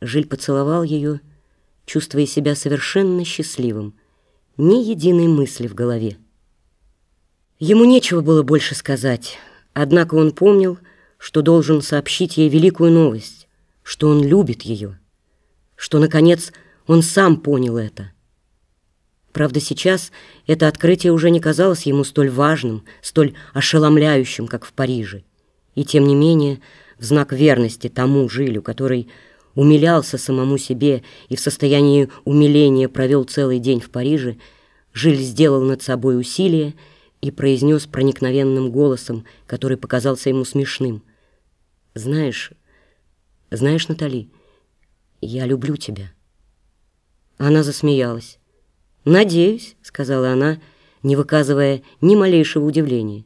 Жиль поцеловал ее, чувствуя себя совершенно счастливым, ни единой мысли в голове. Ему нечего было больше сказать, однако он помнил, что должен сообщить ей великую новость, что он любит ее, что, наконец, он сам понял это. Правда, сейчас это открытие уже не казалось ему столь важным, столь ошеломляющим, как в Париже. И тем не менее, в знак верности тому Жилю, который умилялся самому себе и в состоянии умиления провел целый день в Париже, Жиль сделал над собой усилие и произнес проникновенным голосом, который показался ему смешным. «Знаешь, знаешь, Натали, я люблю тебя». Она засмеялась. «Надеюсь», — сказала она, не выказывая ни малейшего удивления.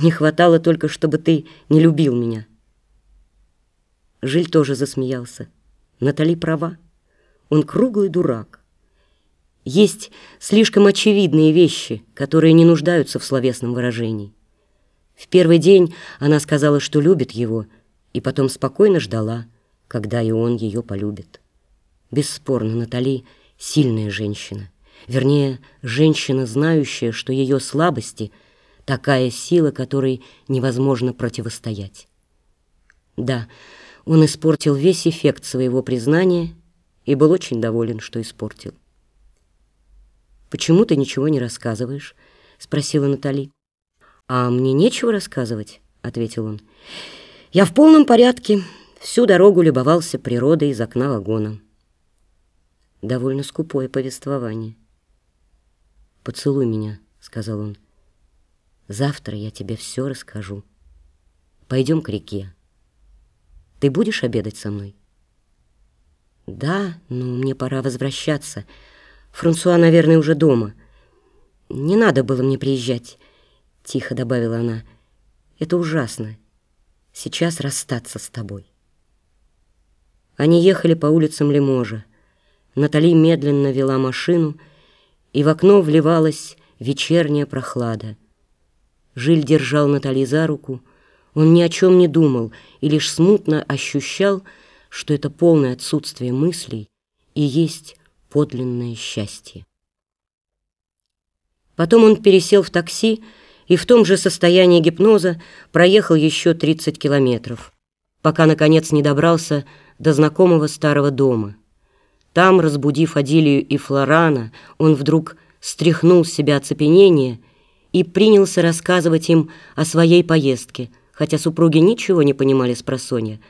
«Не хватало только, чтобы ты не любил меня». Жиль тоже засмеялся. Натали права. Он круглый дурак. Есть слишком очевидные вещи, которые не нуждаются в словесном выражении. В первый день она сказала, что любит его, и потом спокойно ждала, когда и он ее полюбит. Бесспорно, Натали — сильная женщина. Вернее, женщина, знающая, что ее слабости — такая сила, которой невозможно противостоять. Да, он испортил весь эффект своего признания и был очень доволен, что испортил. «Почему ты ничего не рассказываешь?» — спросила Натали. «А мне нечего рассказывать», — ответил он. «Я в полном порядке. Всю дорогу любовался природой из окна вагона». Довольно скупое повествование. «Поцелуй меня», — сказал он. «Завтра я тебе все расскажу. Пойдем к реке». Ты будешь обедать со мной? Да, но мне пора возвращаться. Франсуа, наверное, уже дома. Не надо было мне приезжать, тихо добавила она. Это ужасно. Сейчас расстаться с тобой. Они ехали по улицам Лиможа. Натали медленно вела машину, и в окно вливалась вечерняя прохлада. Жиль держал Натали за руку, он ни о чем не думал и лишь смутно ощущал, что это полное отсутствие мыслей и есть подлинное счастье. Потом он пересел в такси и в том же состоянии гипноза проехал еще 30 километров, пока, наконец, не добрался до знакомого старого дома. Там, разбудив Адилию и Флорана, он вдруг стряхнул с себя оцепенение и принялся рассказывать им о своей поездке – хотя супруги ничего не понимали с просонья.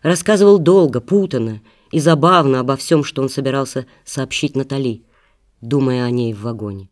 Рассказывал долго, путанно и забавно обо всем, что он собирался сообщить Натали, думая о ней в вагоне.